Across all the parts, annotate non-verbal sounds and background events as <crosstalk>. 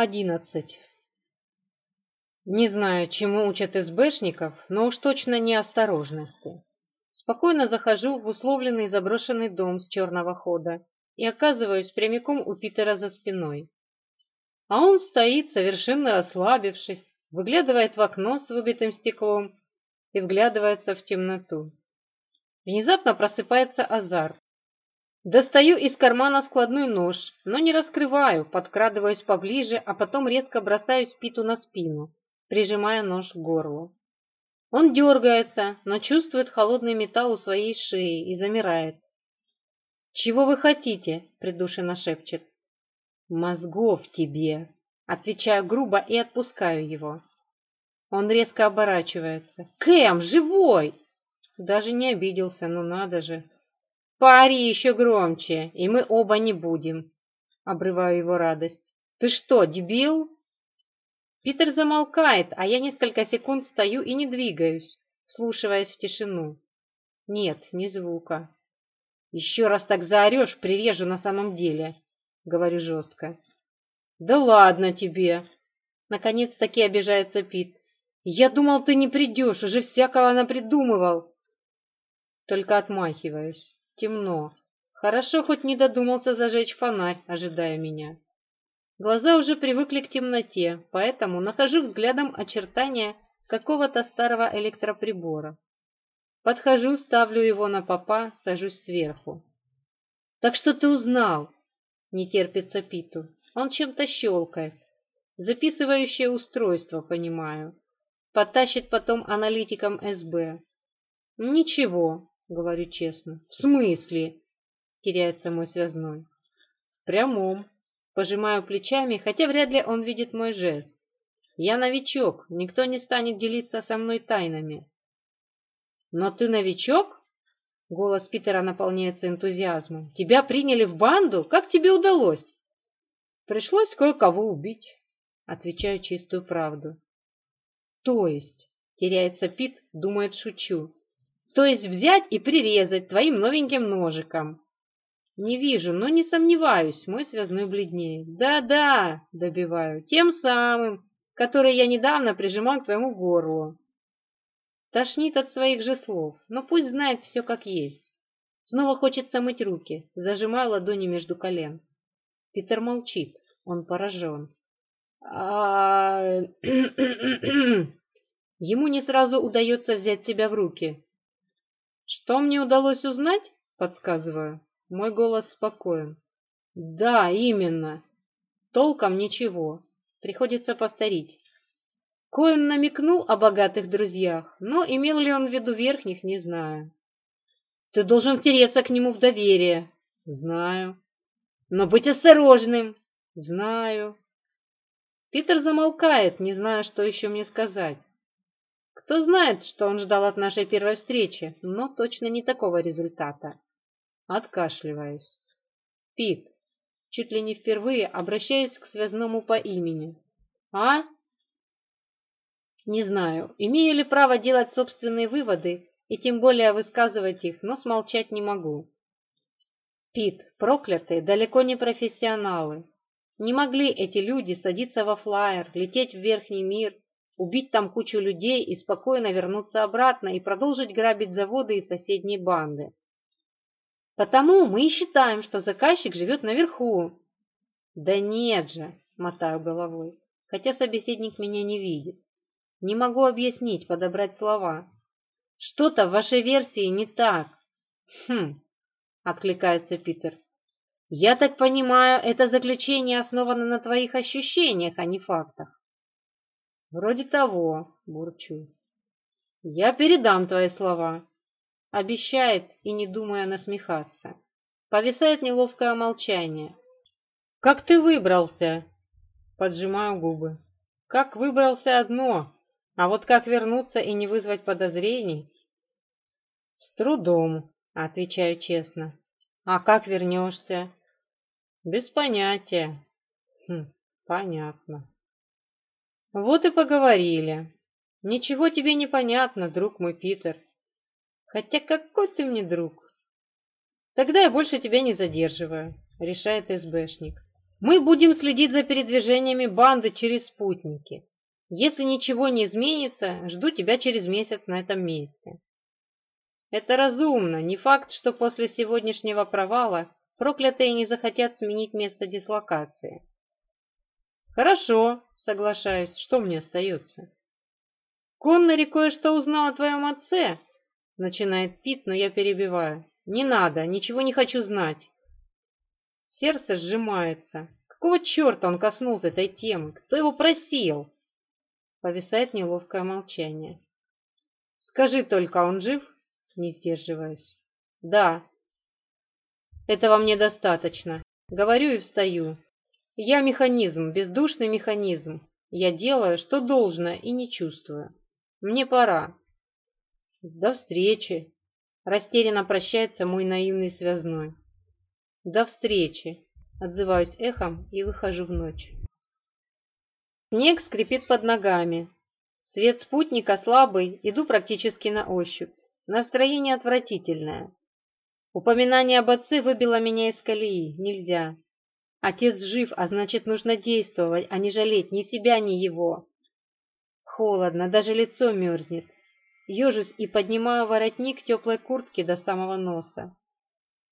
11. Не знаю, чему учат СБшников, но уж точно не осторожности. Спокойно захожу в условленный заброшенный дом с черного хода и оказываюсь прямиком у Питера за спиной. А он стоит, совершенно расслабившись, выглядывает в окно с выбитым стеклом и вглядывается в темноту. Внезапно просыпается азарт. Достаю из кармана складной нож, но не раскрываю, подкрадываюсь поближе, а потом резко бросаю спиту на спину, прижимая нож к горлу. Он дергается, но чувствует холодный металл у своей шеи и замирает. «Чего вы хотите?» – придушенно шепчет. «Мозгов тебе!» – отвечаю грубо и отпускаю его. Он резко оборачивается. «Кэм, живой!» Даже не обиделся, но надо же. «Пари еще громче, и мы оба не будем!» Обрываю его радость. «Ты что, дебил?» Питер замолкает, а я несколько секунд стою и не двигаюсь, слушаясь в тишину. Нет, ни звука. «Еще раз так заорешь, прирежу на самом деле», — говорю жестко. «Да ладно тебе!» Наконец-таки обижается Пит. «Я думал, ты не придешь, уже всякого напридумывал!» Только отмахиваюсь. Темно. Хорошо, хоть не додумался зажечь фонарь, ожидая меня. Глаза уже привыкли к темноте, поэтому нахожу взглядом очертания какого-то старого электроприбора. Подхожу, ставлю его на попа, сажусь сверху. «Так что ты узнал?» — не терпится Питу. «Он чем-то щелкает. Записывающее устройство, понимаю. Потащит потом аналитикам СБ». «Ничего, говорю честно. «В смысле?» — теряется мой связной. «В прямом». Пожимаю плечами, хотя вряд ли он видит мой жест. «Я новичок, никто не станет делиться со мной тайнами». «Но ты новичок?» Голос Питера наполняется энтузиазмом. «Тебя приняли в банду? Как тебе удалось?» «Пришлось кое-кого убить», — отвечаю чистую правду. «То есть?» — теряется Пит, думает, шучу то есть взять и прирезать твоим новеньким ножиком. Не вижу, но не сомневаюсь, мой связной бледнее. Да-да, добиваю, тем самым, который я недавно прижимал к твоему горлу. Тошнит от своих же слов, но пусть знает все как есть. Снова хочется мыть руки, зажимая ладони между колен. Питер молчит, он поражен. А... <clears throat> Ему не сразу удается взять себя в руки. Что мне удалось узнать? Подсказываю. Мой голос спокоен. Да, именно. Толком ничего. Приходится повторить. Коэн намекнул о богатых друзьях, но имел ли он в виду верхних, не знаю. Ты должен втереться к нему в доверие. Знаю. Но быть осторожным. Знаю. Питер замолкает, не зная, что еще мне сказать. Кто знает, что он ждал от нашей первой встречи, но точно не такого результата. Откашливаюсь. Пит, чуть ли не впервые обращаюсь к связному по имени. А? Не знаю, имею ли право делать собственные выводы и тем более высказывать их, но смолчать не могу. Пит, проклятые, далеко не профессионалы. Не могли эти люди садиться во флайер, лететь в верхний мир, убить там кучу людей и спокойно вернуться обратно и продолжить грабить заводы и соседние банды. Потому мы и считаем, что заказчик живет наверху. Да нет же, мотаю головой, хотя собеседник меня не видит. Не могу объяснить, подобрать слова. Что-то в вашей версии не так. Хм, откликается Питер. Я так понимаю, это заключение основано на твоих ощущениях, а не фактах. «Вроде того», — бурчу. «Я передам твои слова», — обещает и, не думая насмехаться. Повисает неловкое молчание. «Как ты выбрался?» — поджимаю губы. «Как выбрался одно, а вот как вернуться и не вызвать подозрений?» «С трудом», — отвечаю честно. «А как вернешься?» «Без понятия». «Хм, понятно». Вот и поговорили. Ничего тебе не понятно, друг мой Питер. Хотя какой ты мне друг? Тогда я больше тебя не задерживаю, решает СБшник. Мы будем следить за передвижениями банды через спутники. Если ничего не изменится, жду тебя через месяц на этом месте. Это разумно. Не факт, что после сегодняшнего провала проклятые не захотят сменить место дислокации. Хорошо, соглашаюсь, что мне остается? Коннери кое-что узнал о твоем отце, начинает Пит, но я перебиваю. Не надо, ничего не хочу знать. Сердце сжимается. Какого черта он коснулся этой темы? Кто его просил? Повисает неловкое молчание. Скажи только, он жив? Не сдерживаюсь. Да. Этого мне достаточно. Говорю и встаю. Я механизм, бездушный механизм. Я делаю, что должно, и не чувствую. Мне пора. До встречи. Растерянно прощается мой наивный связной. До встречи. Отзываюсь эхом и выхожу в ночь. Снег скрипит под ногами. Свет спутника слабый, иду практически на ощупь. Настроение отвратительное. Упоминание об отце выбило меня из колеи. Нельзя. Отец жив, а значит, нужно действовать, а не жалеть ни себя, ни его. Холодно, даже лицо мерзнет. Ежусь и поднимаю воротник теплой куртки до самого носа.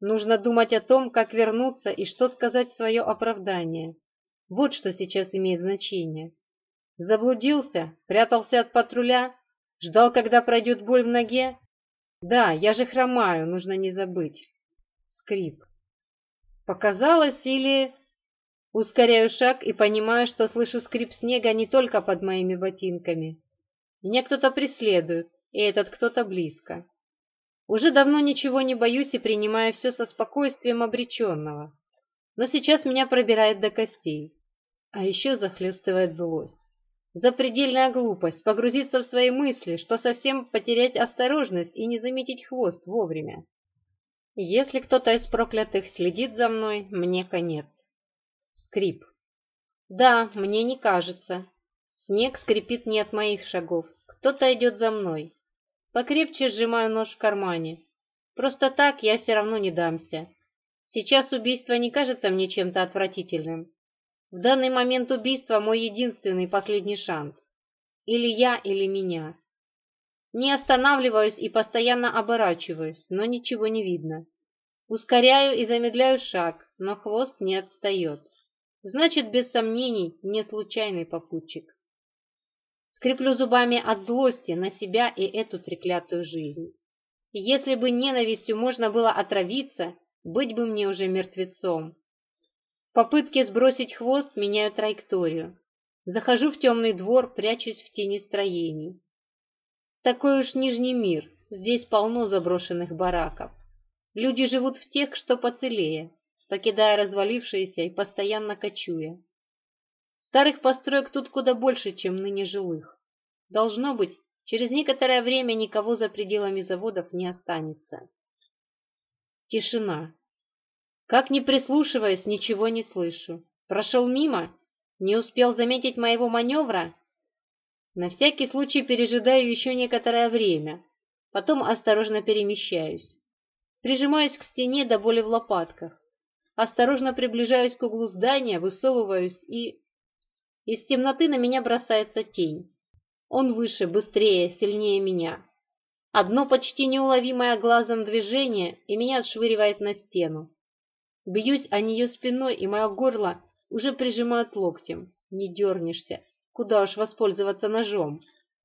Нужно думать о том, как вернуться и что сказать в свое оправдание. Вот что сейчас имеет значение. Заблудился, прятался от патруля, ждал, когда пройдет боль в ноге. Да, я же хромаю, нужно не забыть. Скрип. Показалось или... Ускоряю шаг и понимаю, что слышу скрип снега не только под моими ботинками. Меня кто-то преследует, и этот кто-то близко. Уже давно ничего не боюсь и принимаю все со спокойствием обреченного. Но сейчас меня пробирает до костей. А еще захлестывает злость. Запредельная глупость, погрузиться в свои мысли, что совсем потерять осторожность и не заметить хвост вовремя. Если кто-то из проклятых следит за мной, мне конец. Скрип. Да, мне не кажется. Снег скрипит не от моих шагов. Кто-то идет за мной. Покрепче сжимаю нож в кармане. Просто так я все равно не дамся. Сейчас убийство не кажется мне чем-то отвратительным. В данный момент убийство мой единственный последний шанс. Или я, или меня. Не останавливаюсь и постоянно оборачиваюсь, но ничего не видно. Ускоряю и замедляю шаг, но хвост не отстает. Значит, без сомнений, не случайный попутчик. Скреплю зубами от злости на себя и эту треклятую жизнь. Если бы ненавистью можно было отравиться, быть бы мне уже мертвецом. В попытке сбросить хвост меняю траекторию. Захожу в темный двор, прячусь в тени строений. Такой уж Нижний мир, здесь полно заброшенных бараков. Люди живут в тех, что поцелее, покидая развалившиеся и постоянно кочуя. Старых построек тут куда больше, чем ныне жилых. Должно быть, через некоторое время никого за пределами заводов не останется. Тишина. Как ни прислушиваясь, ничего не слышу. Прошел мимо? Не успел заметить моего маневра? На всякий случай пережидаю еще некоторое время, потом осторожно перемещаюсь. Прижимаюсь к стене до боли в лопатках. Осторожно приближаюсь к углу здания, высовываюсь и... Из темноты на меня бросается тень. Он выше, быстрее, сильнее меня. Одно почти неуловимое глазом движение, и меня отшвыривает на стену. Бьюсь о нее спиной, и мое горло уже прижимают локтем. Не дернешься, Куда уж воспользоваться ножом?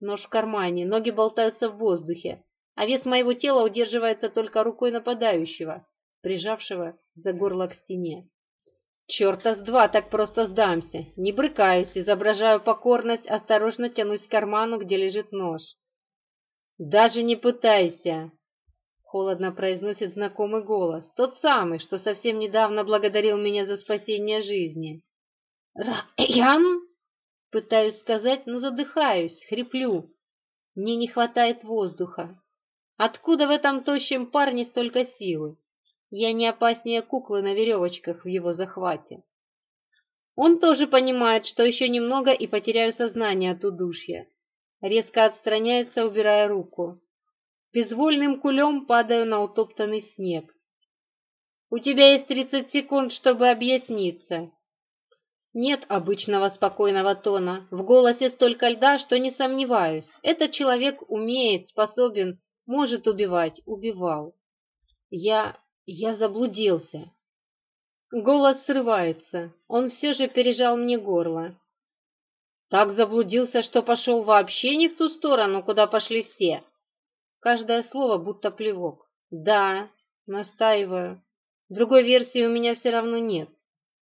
Нож в кармане, ноги болтаются в воздухе, а вес моего тела удерживается только рукой нападающего, прижавшего за горло к стене. Черта с два так просто сдамся. Не брыкаюсь, изображаю покорность, осторожно тянусь к карману, где лежит нож. «Даже не пытайся!» Холодно произносит знакомый голос, тот самый, что совсем недавно благодарил меня за спасение жизни. «Райан?» Пытаюсь сказать, но задыхаюсь, хриплю. Мне не хватает воздуха. Откуда в этом тощем парне столько силы? Я не опаснее куклы на веревочках в его захвате. Он тоже понимает, что еще немного и потеряю сознание от удушья. Резко отстраняется, убирая руку. Безвольным кулем падаю на утоптанный снег. «У тебя есть тридцать секунд, чтобы объясниться. Нет обычного спокойного тона, в голосе столько льда, что не сомневаюсь. Этот человек умеет, способен, может убивать, убивал. Я... я заблудился. Голос срывается, он все же пережал мне горло. Так заблудился, что пошел вообще не в ту сторону, куда пошли все. Каждое слово будто плевок. Да, настаиваю. Другой версии у меня все равно нет.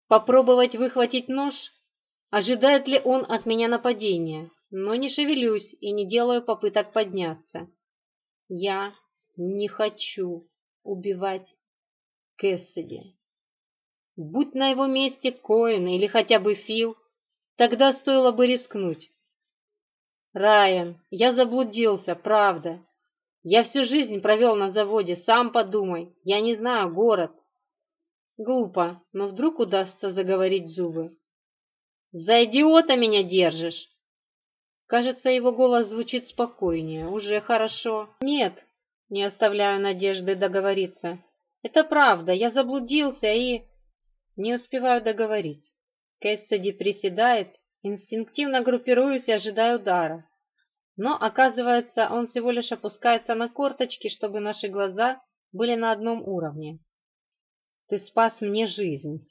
Попробовать выхватить нож? Ожидает ли он от меня нападения? Но не шевелюсь и не делаю попыток подняться. Я не хочу убивать Кэссиди. Будь на его месте Коэн или хотя бы Фил, тогда стоило бы рискнуть. Райан, я заблудился, правда. Я всю жизнь провел на заводе, сам подумай. Я не знаю город, Глупо, но вдруг удастся заговорить зубы. «За идиота меня держишь!» Кажется, его голос звучит спокойнее. Уже хорошо. «Нет!» Не оставляю надежды договориться. «Это правда, я заблудился и...» Не успеваю договорить. Кэссиди приседает, инстинктивно группируюсь и ожидаю удара. Но, оказывается, он всего лишь опускается на корточки, чтобы наши глаза были на одном уровне. Ты спас мне жизнь!»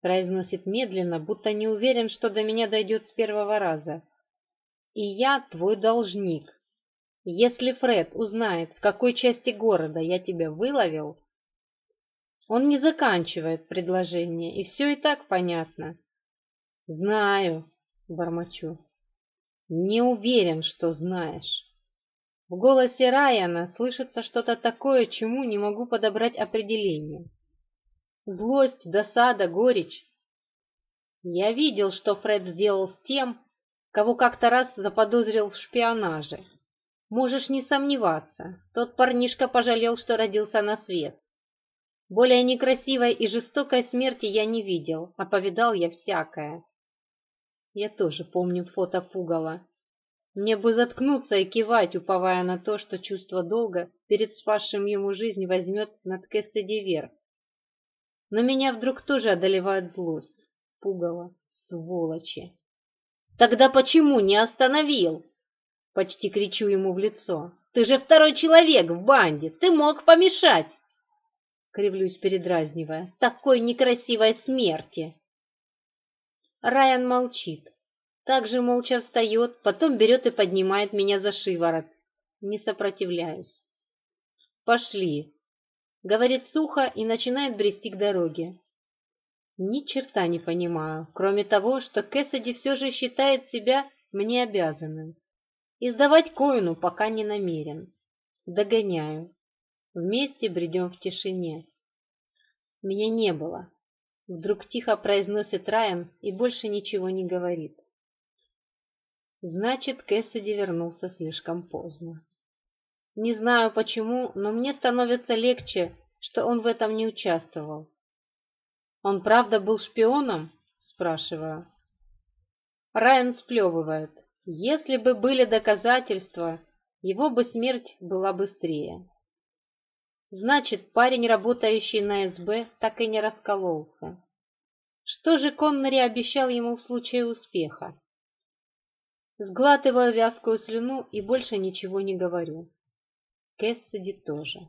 Произносит медленно, будто не уверен, что до меня дойдет с первого раза. «И я твой должник. Если Фред узнает, в какой части города я тебя выловил...» Он не заканчивает предложение, и все и так понятно. «Знаю», — бормочу. «Не уверен, что знаешь». В голосе Райана слышится что-то такое, чему не могу подобрать определение. Злость, досада, горечь. Я видел, что Фред сделал с тем, кого как-то раз заподозрил в шпионаже. Можешь не сомневаться, тот парнишка пожалел, что родился на свет. Более некрасивой и жестокой смерти я не видел, а повидал я всякое. Я тоже помню фото пугала. Мне бы заткнуться и кивать, уповая на то, что чувство долга перед спасшим ему жизнь возьмет над Кэссиди верх. Но меня вдруг тоже одолевает злость. Пугало, сволочи. Тогда почему не остановил? Почти кричу ему в лицо. Ты же второй человек в банде, ты мог помешать. Кривлюсь, передразнивая. Такой некрасивой смерти. Райан молчит. Также молча встает, потом берет и поднимает меня за шиворот. Не сопротивляюсь. Пошли, говорит сухо и начинает брести к дороге. Ни черта не понимаю, кроме того, что Кэссиди все же считает себя мне обязанным. Издавать Коину пока не намерен. Догоняю. Вместе бредем в тишине. Меня не было. Вдруг тихо произносит Райан и больше ничего не говорит. Значит, Кэссиди вернулся слишком поздно. Не знаю почему, но мне становится легче, что он в этом не участвовал. «Он правда был шпионом?» – спрашиваю. Райан сплевывает. «Если бы были доказательства, его бы смерть была быстрее». Значит, парень, работающий на СБ, так и не раскололся. Что же Коннери обещал ему в случае успеха? Сглатываю вязкую слюну и больше ничего не говорю. Кэссиди тоже.